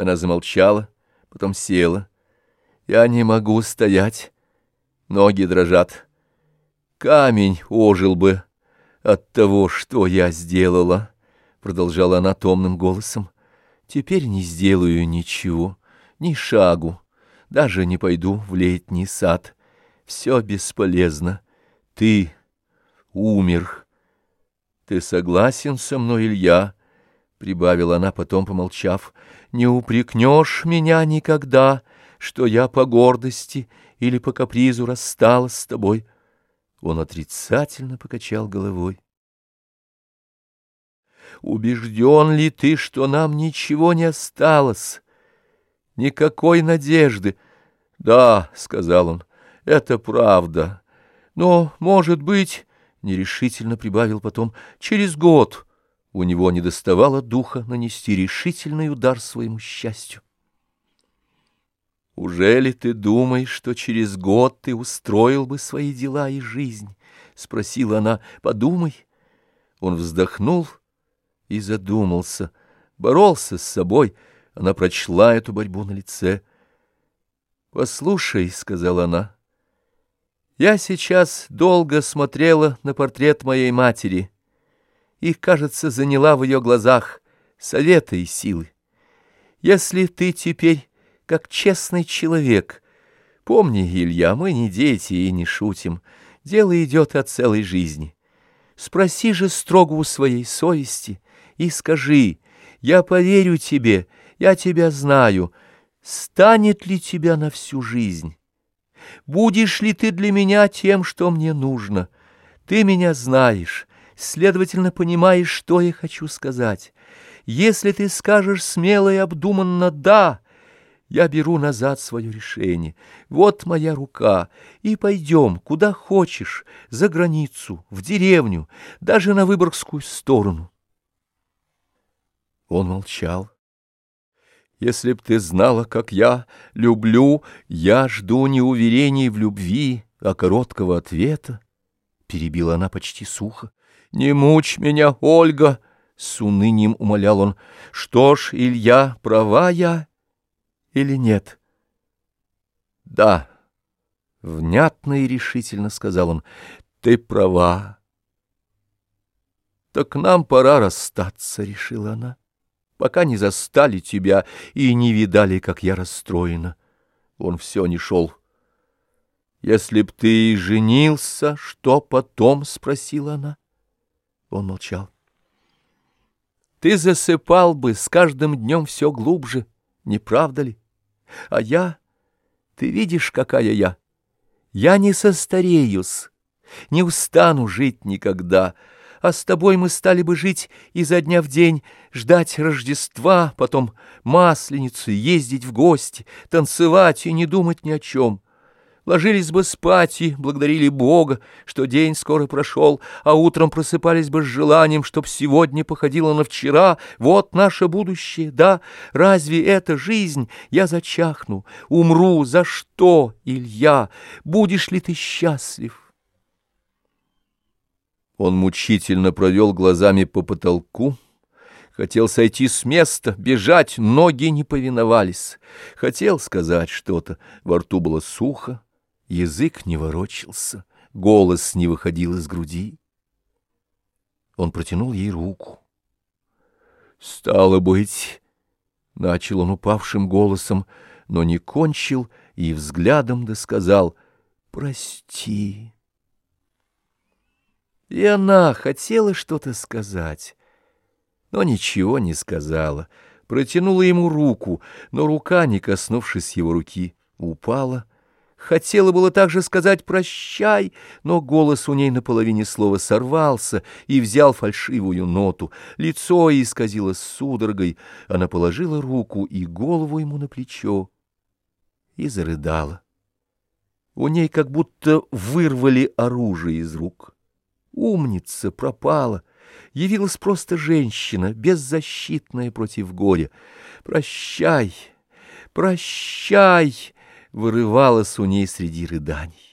Она замолчала, потом села. Я не могу стоять, ноги дрожат. Камень ожил бы от того, что я сделала, — продолжала она томным голосом. Теперь не сделаю ничего, ни шагу, даже не пойду в летний сад. Все бесполезно. Ты умер. Ты согласен со мной, Илья? — прибавила она, потом помолчав. Не упрекнешь меня никогда, что я по гордости или по капризу рассталась с тобой. Он отрицательно покачал головой. Убежден ли ты, что нам ничего не осталось? Никакой надежды. Да, — сказал он, — это правда. Но, может быть, — нерешительно прибавил потом, — через год у него не доставало духа нанести решительный удар своему счастью. «Ужели ты думаешь, что через год ты устроил бы свои дела и жизнь?» — спросила она. «Подумай». Он вздохнул и задумался, боролся с собой. Она прочла эту борьбу на лице. «Послушай», — сказала она, — «я сейчас долго смотрела на портрет моей матери» их, кажется, заняла в ее глазах совета и силы. Если ты теперь, как честный человек, помни, Илья, мы не дети и не шутим, дело идет о целой жизни. Спроси же строго у своей совести и скажи, я поверю тебе, я тебя знаю, станет ли тебя на всю жизнь? Будешь ли ты для меня тем, что мне нужно? Ты меня знаешь, Следовательно, понимаешь, что я хочу сказать. Если ты скажешь смело и обдуманно «да», я беру назад свое решение. Вот моя рука, и пойдем, куда хочешь, за границу, в деревню, даже на Выборгскую сторону. Он молчал. Если б ты знала, как я люблю, я жду не уверений в любви, а короткого ответа, — перебила она почти сухо. «Не мучь меня, Ольга!» — с унынием умолял он. «Что ж, Илья, права я или нет?» «Да», — внятно и решительно сказал он, — «ты права». «Так нам пора расстаться», — решила она, — «пока не застали тебя и не видали, как я расстроена». Он все не шел. «Если б ты женился, что потом?» — спросила она. Он молчал. Ты засыпал бы с каждым днем все глубже, не правда ли? А я... Ты видишь, какая я? Я не состареюсь, не устану жить никогда, а с тобой мы стали бы жить изо дня в день, ждать Рождества, потом Масленицу, ездить в гости, танцевать и не думать ни о чем ложились бы спать и благодарили Бога, что день скоро прошел, а утром просыпались бы с желанием, чтоб сегодня походило на вчера. Вот наше будущее, да? Разве это жизнь? Я зачахну, умру. За что, Илья? Будешь ли ты счастлив? Он мучительно провел глазами по потолку, Хотел сойти с места, бежать, ноги не повиновались. Хотел сказать что-то, во рту было сухо. Язык не ворочался, голос не выходил из груди. Он протянул ей руку. «Стало быть...» — начал он упавшим голосом, но не кончил и взглядом досказал «Прости». И она хотела что-то сказать, но ничего не сказала, протянула ему руку, но рука, не коснувшись его руки, упала, Хотела было также сказать «прощай», но голос у ней на половине слова сорвался и взял фальшивую ноту. Лицо исказило судорогой. Она положила руку и голову ему на плечо и зарыдала. У ней как будто вырвали оружие из рук. Умница пропала. Явилась просто женщина, беззащитная против горя. «Прощай, прощай!» Вырывалось у ней среди рыданий.